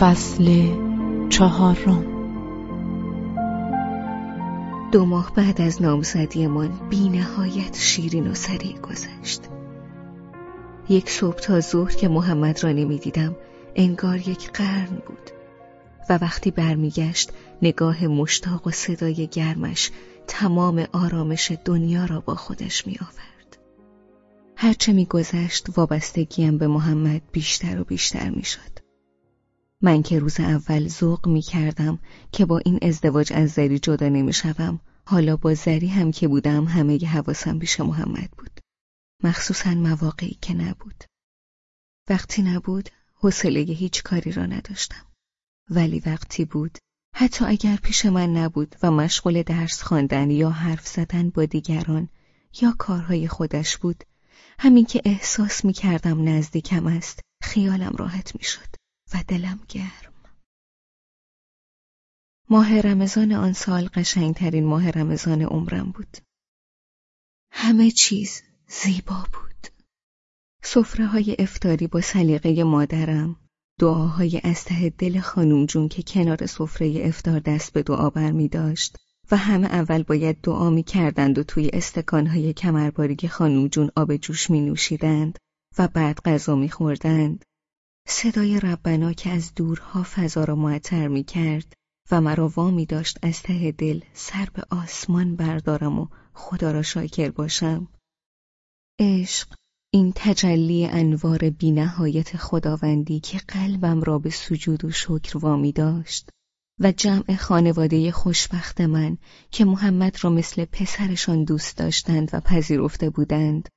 فصل چهارم دو ماه بعد از نامزدیمان بی نهایت شیرین و سریع گذشت یک صبح تا ظهر که محمد را نمی‌دیدم انگار یک قرن بود و وقتی برمیگشت نگاه مشتاق و صدای گرمش تمام آرامش دنیا را با خودش می آورد. هرچه می گذشت وابستگیم به محمد بیشتر و بیشتر می شد. من که روز اول ذوق می کردم که با این ازدواج از زری جدا نمی شوم. حالا با زری هم که بودم همه ی حواسم پیش محمد بود. مخصوصا مواقعی که نبود. وقتی نبود حوصله هیچ کاری را نداشتم. ولی وقتی بود حتی اگر پیش من نبود و مشغول درس خواندن یا حرف زدن با دیگران یا کارهای خودش بود همین که احساس می کردم نزدیکم است خیالم راحت می شد و دلم گرم. ماه رمضان آن سال قشنگترین ماه رمضان عمرم بود. همه چیز زیبا بود. سفره های افتاری با سلیقه مادرم دعاهای از ته دل خانوم جون که کنار سفره افتار دست به دعا بر می داشت و همه اول باید دعا می کردند و توی استکانهای کمرباری خانوم جون آب جوش می نوشیدند و بعد غذا می خوردند. صدای ربنا که از دورها فضا را معطر می کرد و مرا وامی داشت از ته دل سر به آسمان بردارم و خدا را شاکر باشم. عشق این تجلی انوار بینهایت خداوندی که قلبم را به سجود و شکر وامی داشت و جمع خانواده خوشبخت من که محمد را مثل پسرشان دوست داشتند و پذیرفته بودند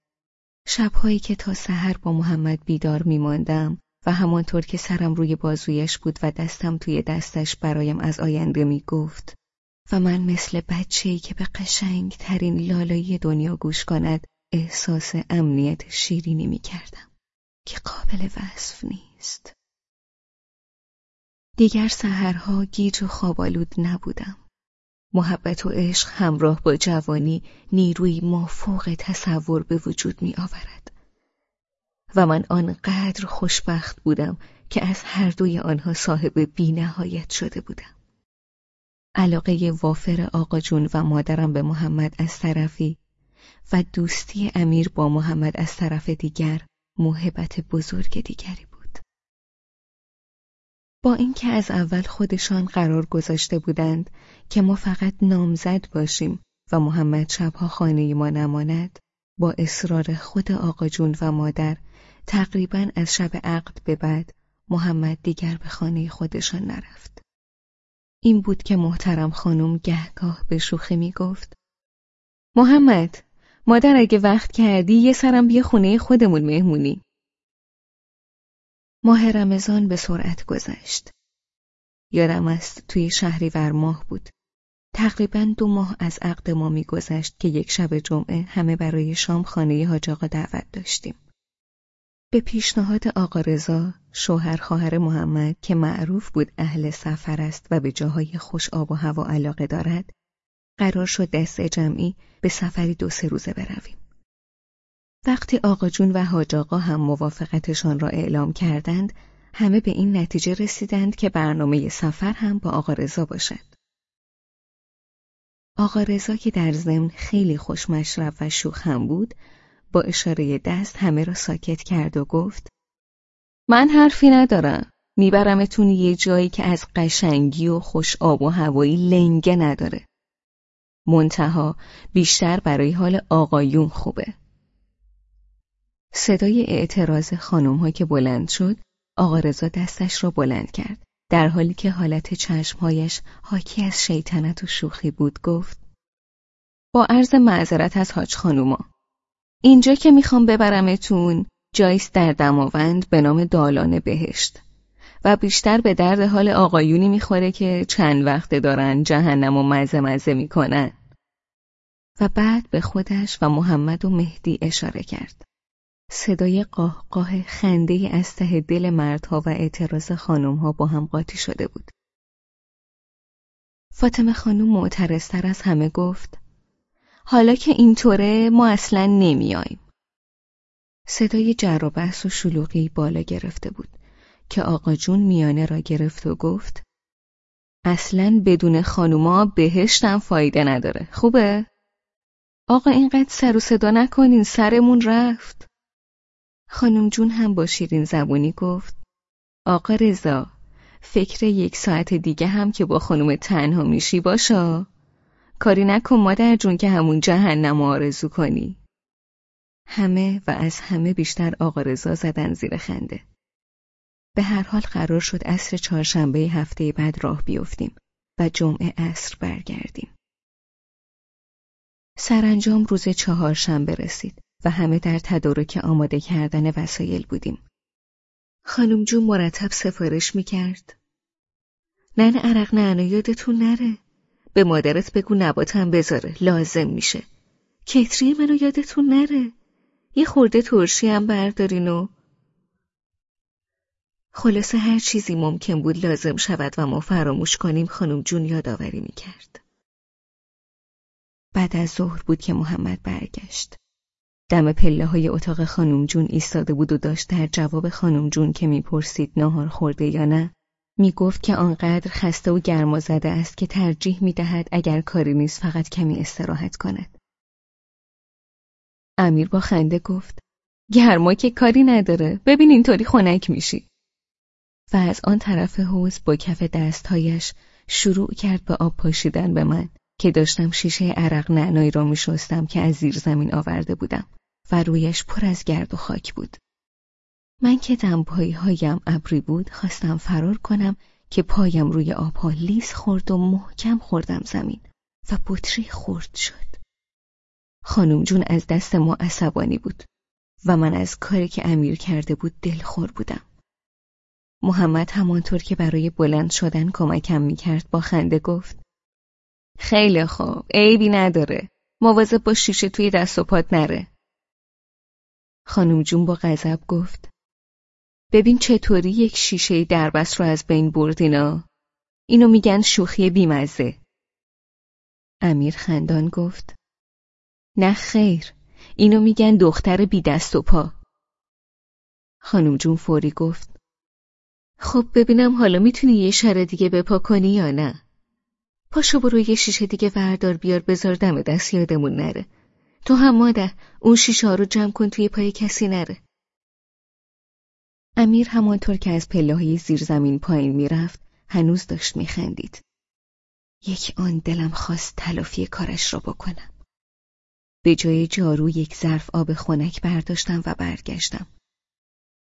شبهایی که تا سحر با محمد بیدار میماندم و همانطور که سرم روی بازویش بود و دستم توی دستش برایم از آینده می‌گفت و من مثل بچه‌ای که به قشنگ ترین لالایی دنیا گوش کند احساس امنیت شیرینی می کردم که قابل وصف نیست. دیگر سهرها گیج و خوابالود نبودم. محبت و عشق همراه با جوانی نیروی مافوق تصور به وجود می آورد. و من آنقدر خوشبخت بودم که از هر دوی آنها صاحب بینهایت شده بودم. علاقه وافر آقا جون و مادرم به محمد از طرفی و دوستی امیر با محمد از طرف دیگر محبت بزرگ دیگری بود. با اینکه از اول خودشان قرار گذاشته بودند که ما فقط نامزد باشیم و محمد شبها خانه ما نماند، با اصرار خود آقا جون و مادر تقریبا از شب عقد به بعد محمد دیگر به خانه خودشان نرفت. این بود که محترم خانم گهگاه به شوخی می گفت محمد مادر اگه وقت کردی یه سرم بیا خونه خودمون مهمونی. ماه رمضان به سرعت گذشت. یادم است توی شهری ماه بود. تقریبا دو ماه از عقد ما میگذشت که یک شب جمعه همه برای شام خانه حاج دعوت داشتیم. به پیشنهاد آقا رضا شوهر خواهر محمد که معروف بود اهل سفر است و به جاهای خوش آب و هوا علاقه دارد قرار شد دست جمعی به سفری دو سه روزه برویم. وقتی آقا جون و حاج آقا هم موافقتشان را اعلام کردند، همه به این نتیجه رسیدند که برنامه سفر هم با آقا رضا باشد. آقا رضا که در ضمن خیلی خوشمشرب و شوخ هم بود، با اشاره دست همه را ساکت کرد و گفت: من حرفی ندارم. میبرمتون یه جایی که از قشنگی و خوش آب و هوایی لنگه نداره. منتها بیشتر برای حال آقایون خوبه. صدای اعتراض خانم ها که بلند شد، آقا رضا دستش را بلند کرد. در حالی که حالت چشمهایش حاکی از شیطنت و شوخی بود گفت با عرض معذرت از حاج خانوما اینجا که می‌خوام ببرمتون جایست در دماوند به نام دالان بهشت و بیشتر به درد حال آقایونی می‌خوره که چند وقته دارن جهنم و مزه مزه می‌کنن و بعد به خودش و محمد و مهدی اشاره کرد. صدای قاه قاه خنده از ته دل مردها و اعتراض خانمها با هم قاطی شده بود. فاطمه خانم معترضتر از همه گفت حالا که اینطوره ما اصلا نمیاییم. صدای جر و بحث و شلوغی بالا گرفته بود که آقا جون میانه را گرفت و گفت اصلا بدون خانوما بهشتم فایده نداره خوبه؟ آقا اینقدر سر و صدا نکنین سرمون رفت خانم جون هم با شیرین زبونی گفت آقا رضا فکر یک ساعت دیگه هم که با خانم تنها میشی باشا کاری نکن مادر جون که همون جهنم آرزو کنی. همه و از همه بیشتر آقا رضا زدن زیر خنده. به هر حال قرار شد عصر چهارشنبه هفته بعد راه بیفتیم و جمعه عصر برگردیم. سرانجام روز چهارشنبه رسید و همه در تدارک آماده کردن وسایل بودیم. خانم جون مرتب سفارش می‌کرد. نن عرق نه یادتون نره. به مادرت بگو نباتم بذاره. لازم میشه. کتری منو یادتون نره. یه خورده ترشی هم بردارین و خلاصه هر چیزی ممکن بود لازم شود و ما فراموش کنیم خانم جون یادآوری می‌کرد. بعد از ظهر بود که محمد برگشت. دم پله های اتاق خانم جون ایستاده بود و داشت در جواب خانم جون که می‌پرسید ناهار خورده یا نه می‌گفت که آنقدر خسته و گرما زده است که ترجیح می‌دهد اگر کاری نیست فقط کمی استراحت کند. امیر با خنده گفت گرما که کاری نداره ببین اینطوری خنک میشی. و از آن طرف حوز با کف دستهایش شروع کرد به آب پاشیدن به من که داشتم شیشه عرق نعنایی را میشستم که از زیر زمین آورده بودم و رویش پر از گرد و خاک بود. من که دمپایی هایم ابری بود خواستم فرار کنم که پایم روی آبها لیز خورد و محکم خوردم زمین و بطری خورد شد. خانم جون از دست ما عصبانی بود و من از کاری که امیر کرده بود دلخور بودم. محمد همانطور که برای بلند شدن کمکم می‌کرد با خنده گفت خیلی خوب عیبی نداره مواظب با شیشه توی دست و پات نره خانم جون با غضب گفت ببین چطوری یک شیشه دربست رو از بین بردینا اینو میگن شوخی بیمزه. امیر خندان گفت نه خیر اینو میگن دختر بی دست و پا. خانم جون فوری گفت خب ببینم حالا می‌تونی یه شر دیگه بپا کنی یا نه؟ پاشو برو یه شیشه دیگه وردار بیار بذار دم دست یادمون نره. تو هم مادر اون شیشه رو جمع کن توی پای کسی نره. امیر همانطور که از پله های زیر زمین پایین می‌رفت هنوز داشت میخندید. یک آن دلم خواست تلافی کارش را بکنم. به جای جارو یک ظرف آب خنک برداشتم و برگشتم.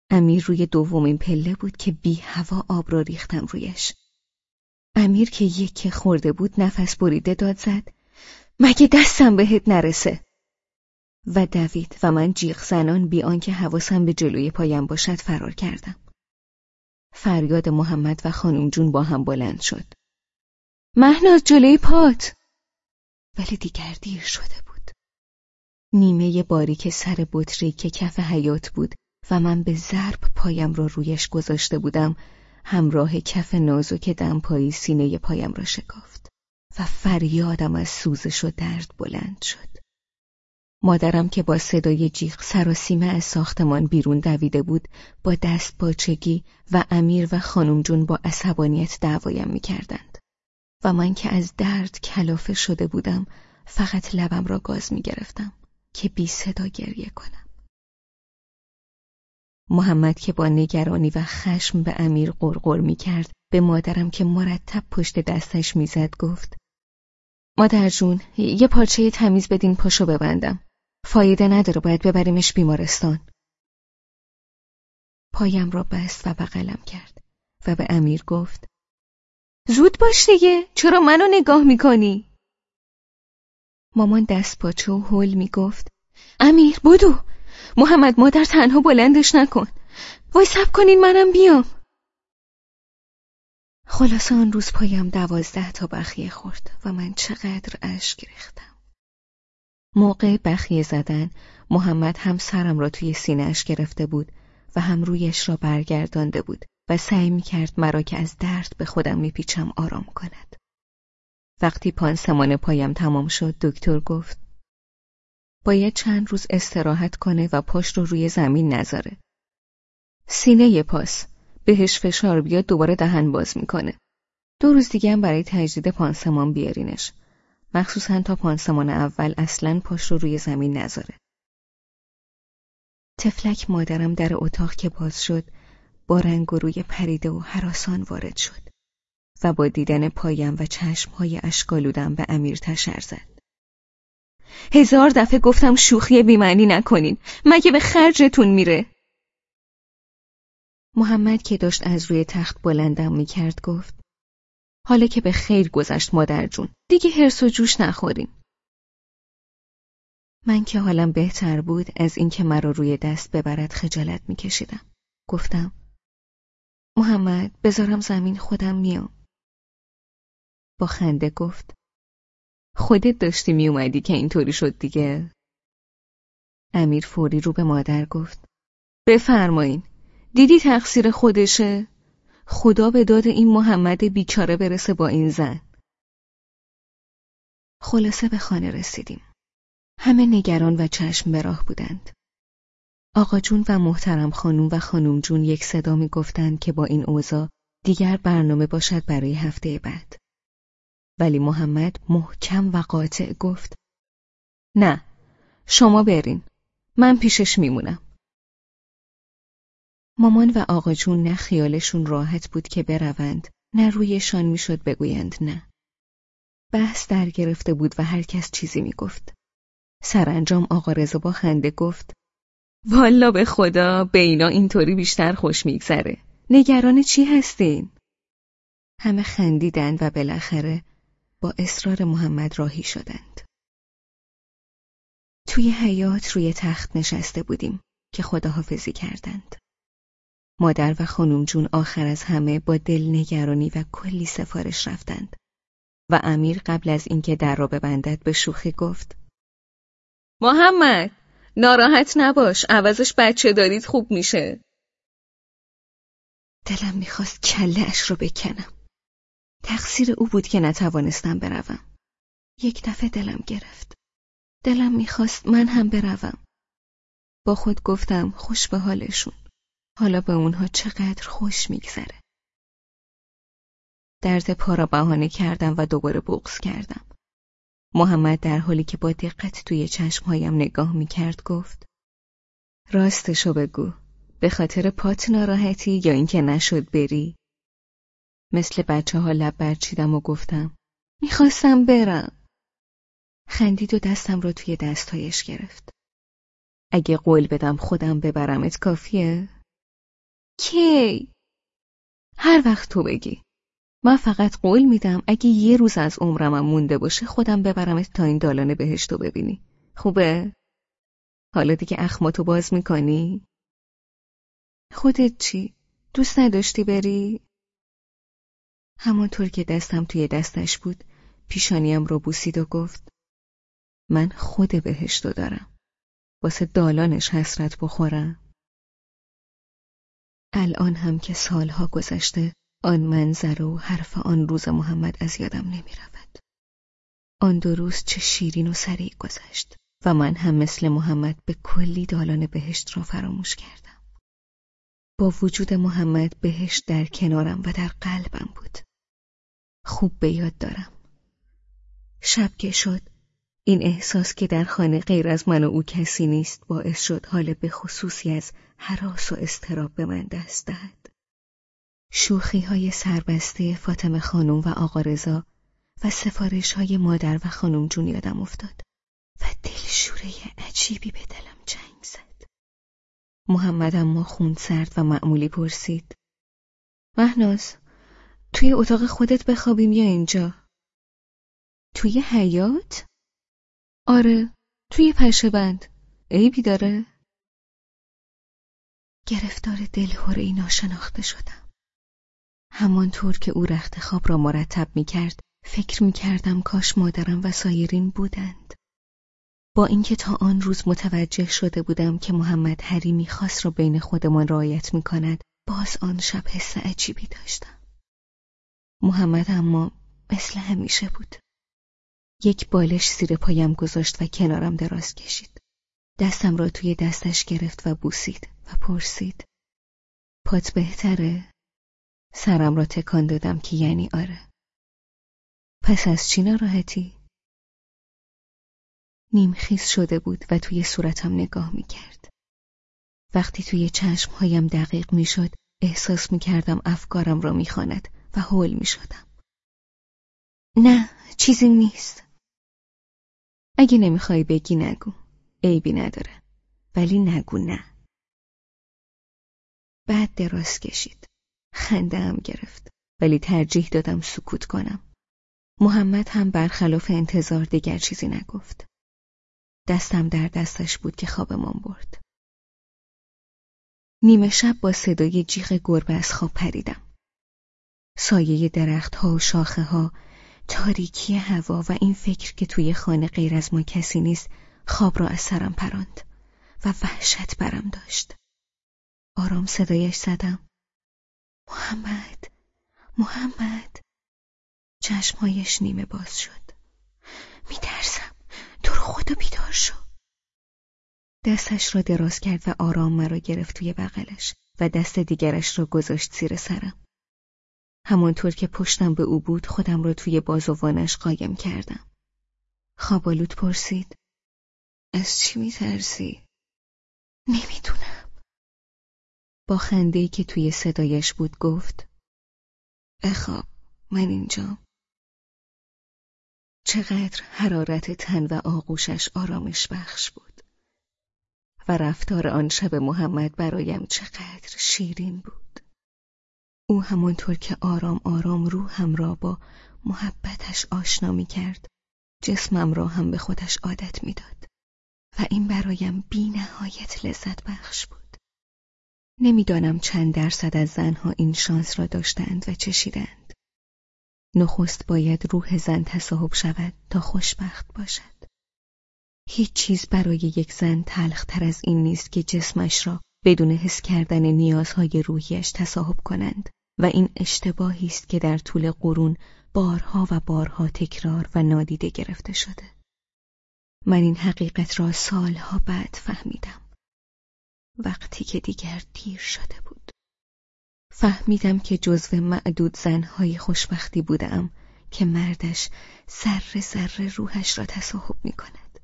امیر روی دومین پله بود که بی هوا آب را ریختم رویش. امیر که یک خورده بود نفس بریده داد زد مگه دستم بهت نرسه و دوید و من جیغ زنان بی آنکه حواسم به جلوی پایم باشد فرار کردم. فریاد محمد و خانم جون با هم بلند شد. مهناز جلوی پات! ولی دیگر دیر شده بود. نیمه باریک سر بطری که کف حیات بود و من به ضرب پایم را رویش گذاشته بودم همراه کف نازک دمپایی سینه پایم را شکافت و فریادم از سوزش و درد بلند شد. مادرم که با صدای جیغ سراسیمه از ساختمان بیرون دویده بود با دست باچگی و امیر و خانم جون با عصبانیت دعوایم می‌کردند. و من که از درد کلافه شده بودم فقط لبم را گاز می‌گرفتم که بی صدا گریه کنم. محمد که با نگرانی و خشم به امیر قرقر می‌کرد به مادرم که مرتب پشت دستش می‌زد گفت مادر جون یه پارچه تمیز بدین پاشو ببندم. فایده نداره باید ببریمش بیمارستان. پایم را بست و بغلم کرد و به امیر گفت زود باش دیگه چرا منو نگاه می‌کنی؟ مامان دست پاچه و هول می‌گفت امیر بدو محمد مادر تنها بلندش نکن. وای سب کنین منم بیام. خلاصه آن روز پایم دوازده تا بخیه خورد و من چقدر اشک ریختم. موقع بخیه زدن محمد هم سرم را توی سینهش گرفته بود و هم رویش را برگردانده بود و سعی می کرد مرا که از درد به خودم میپیچم آرام کند. وقتی پانسمان پایم تمام شد دکتر گفت باید چند روز استراحت کنه و پاش رو روی زمین نذاره. سینه پاس بهش فشار بیاد دوباره دهن باز می‌کنه. دو روز دیگه هم برای تجدید پانسمان بیارینش. مخصوصا تا پانسمان اول اصلا پاش رو روی زمین نذاره. تفلک مادرم در اتاق که باز شد با رنگ و روی پریده و حراسان وارد شد و با دیدن پایم و چشمهای اشکالودم به امیر تشر زد. هزار دفعه گفتم شوخی بیمعنی نکنین مگه به خرجتون میره محمد که داشت از روی تخت بلندم می‌کرد گفت حالا که به خیر گذشت مادر جون. دیگه هرس و جوش نخورین من که حالم بهتر بود از اینکه مرا روی دست ببرد خجالت میکشیدم. گفتم محمد بذارم زمین خودم میام. با خنده گفت خودت داشتی میومدی که اینطوری شد دیگه. امیر فوری رو به مادر گفت بفرمایین. دیدی تقصیر خودشه؟ خدا به داد این محمد بیچاره برسه با این زن. خلاصه به خانه رسیدیم. همه نگران و چشم به راه بودند. آقا جون و محترم خانوم و خانوم جون یک صدا می گفتند که با این اوضاع دیگر برنامه باشد برای هفته بعد. ولی محمد محکم و قاطع گفت نه شما برین. من پیشش میمونم. مامان و آقا جون نه خیالشون راحت بود که بروند نه رویشان می‌شد بگویند نه بحث در گرفته بود و هر کس چیزی می‌گفت سرانجام آقا رضا با خنده گفت والا به خدا به اینا اینطوری بیشتر خوش میگذره نگران چی هستین؟ همه خندیدند و بالاخره با اصرار محمد راهی شدند. توی حیات روی تخت نشسته بودیم که خداحافظی کردند. مادر و خانم جون آخر از همه با دل نگرانی و کلی سفارش رفتند و امیر قبل از اینکه در را ببندد به شوخی گفت محمد ناراحت نباش عوضش بچه دارید خوب میشه دلم می‌خواست کله اش رو بکنم تقصیر او بود که نتوانستم بروم. یک دفعه دلم گرفت. دلم می‌خواست من هم بروم. با خود گفتم خوش به حالشون. حالا به اونها چقدر خوش میگذره. درد پا را بهانه کردم و دوباره بغز کردم. محمد در حالی که با دقت توی چشمهایم نگاه می‌کرد گفت راستشو بگو به خاطر پات ناراحتی یا اینکه نشد بری مثل بچه ها لب برچیدم و گفتم می‌خواستم برم. خندید و دستم رو توی دستهایش گرفت. اگه قول بدم خودم ببرمت کافیه؟ کی؟ هر وقت تو بگی. من فقط قول میدم اگه یه روز از عمرمم مونده باشه خودم ببرمت تا این دالان بهشتو ببینی. خوبه؟ حالا دیگه اخماتو باز می‌کنی؟ خودت چی؟ دوست نداشتی بری؟ همانطور که دستم توی دستش بود پیشانیم رو بوسید و گفت من خود بهشتو دارم واسه دالانش حسرت بخورم الان هم که سالها گذشته آن منظر و حرف آن روز محمد از یادم نمی رود. آن دو روز چه شیرین و سریع گذشت و من هم مثل محمد به کلی دالان بهشت را فراموش کردم. با وجود محمد بهشت در کنارم و در قلبم بود. خوب به یاد دارم. شب که شد این احساس که در خانه غیر از من و او کسی نیست باعث شد حال به خصوصی از حراس و استراب به من دست دهد. شوخی های سربسته فاطمه خانم و آقا رضا و سفارش های مادر و خانم جون یادم افتاد و دلشوره عجیبی به دلم جنگ زد. محمد اما خون سرد و معمولی پرسید. مهناز توی اتاق خودت بخوابیم یا اینجا؟ توی حیات؟ آره توی پشه بند عیبی داره؟ گرفتار ای ناشناخته شدم همانطور که او رخت خواب را مرتب می کرد فکر می کردم کاش مادرم و سایرین بودند با اینکه تا آن روز متوجه شده بودم که محمد حریمی خاص را بین خودمان رعایت می کند باز آن شب حس عجیبی داشتم محمد اما مثل همیشه بود. یک بالش زیر پایم گذاشت و کنارم دراز کشید. دستم را توی دستش گرفت و بوسید و پرسید. پات بهتره؟ سرم را تکان دادم که یعنی آره پس از چی ناراحتی؟ نیم خیز شده بود و توی صورتم نگاه می کرد. وقتی توی چشمهایم دقیق می شد احساس می کردم افکارم را می خاند و حول می شدم. نه چیزی نیست. اگه نمی‌خوای بگی نگو. عیبی نداره. ولی نگو نه. بعد دراز کشید. خنده هم گرفت. ولی ترجیح دادم سکوت کنم. محمد هم برخلاف انتظار دیگر چیزی نگفت. دستم در دستش بود که خوابمان برد. نیمه شب با صدای جیغ گربه از خواب پریدم. سایه درختها و شاخه ها، تاریکی هوا و این فکر که توی خانه غیر از ما کسی نیست خواب را از سرم پراند و وحشت برم داشت. آرام صدایش زدم. محمد، محمد. چشمهایش نیمه باز شد. میترسم. تو رو خدا بیدار شو. دستش را دراز کرد و آرام مرا گرفت توی بغلش و دست دیگرش را گذاشت زیر سرم. همانطور که پشتم به او بود خودم را توی بازوانش قایم کردم. خوابالود پرسید. از چی میترسی؟ نمی‌دونم. با خندهی که توی صدایش بود گفت. بخواب من اینجام. چقدر حرارت تن و آغوشش آرامش بخش بود. و رفتار آن شب محمد برایم چقدر شیرین بود. او همانطور که آرام آرام روحم را با محبتش آشنا می کرد جسمم را هم به خودش عادت می‌داد و این برایم بی نهایت لذت بخش بود. نمی‌دانم چند درصد از زنها این شانس را داشتند و چشیدند. نخست باید روح زن تصاحب شود تا خوشبخت باشد. هیچ چیز برای یک زن تلختر از این نیست که جسمش را بدون حس کردن نیازهای روحیش تصاحب کنند و این اشتباهی است که در طول قرون بارها و بارها تکرار و نادیده گرفته شده. من این حقیقت را سالها بعد فهمیدم. وقتی که دیگر دیر شده بود. فهمیدم که جزو معدود زنهای خوشبختی بودم که مردش ذره ذره روحش را تصاحب می کند.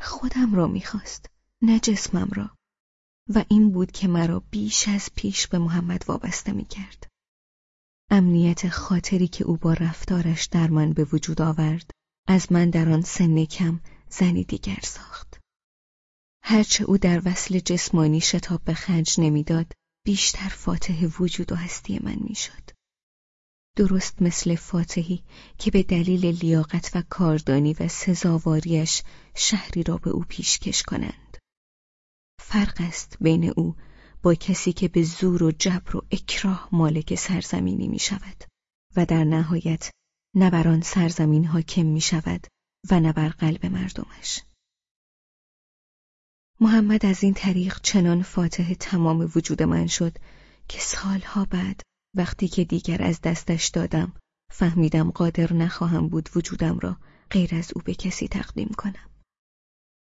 خودم را می‌خواست نه جسمم را و این بود که مرا بیش از پیش به محمد وابسته می‌کرد. امنیت خاطری که او با رفتارش در من به وجود آورد از من در آن سن کم زنی دیگر ساخت. هرچه او در وصل جسمانی شتاب به خنج نمی‌داد بیشتر فاتح وجود و هستی من می‌شد. درست مثل فاتحی که به دلیل لیاقت و کاردانی و سزاواریش شهری را به او پیشکش کنند. فرق است بین او با کسی که به زور و جبر و اکراه مالک سرزمینی می شود و در نهایت نه بر آن سرزمین حاکم می شود و نه بر قلب مردمش. محمد از این طریق چنان فاتح تمام وجود من شد که سالها بعد وقتی که دیگر از دستش دادم فهمیدم قادر نخواهم بود وجودم را غیر از او به کسی تقدیم کنم.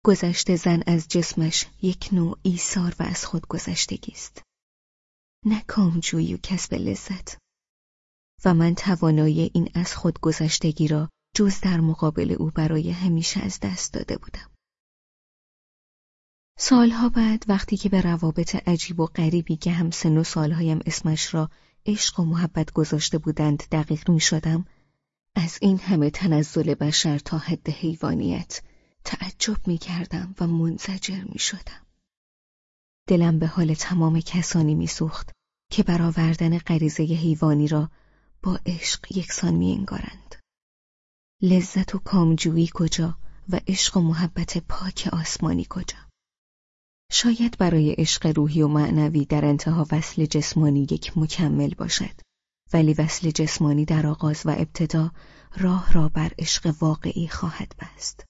گذشته زن از جسمش یک نوع ایثار و از خود گذشتگی است. نه کامجویی و کسب لذت. و من توانایی این از خود گذشتگی را جز در مقابل او برای همیشه از دست داده بودم. سالها بعد وقتی که به روابط عجیب و غریبی که هم سن و سالهایم اسمش را عشق و محبت گذاشته بودند دقیق می شدم از این همه تنزل بشر تا حد حیوانیت تعجب می کردم و منزجر می شدم. دلم به حال تمام کسانی می سوخت که برآوردن غریزه حیوانی را با عشق یکسان می انگارند. لذت و کامجویی کجا و عشق و محبت پاک آسمانی کجا؟ شاید برای عشق روحی و معنوی در انتها وصل جسمانی یک مکمل باشد ولی وصل جسمانی در آغاز و ابتدا راه را بر عشق واقعی خواهد بست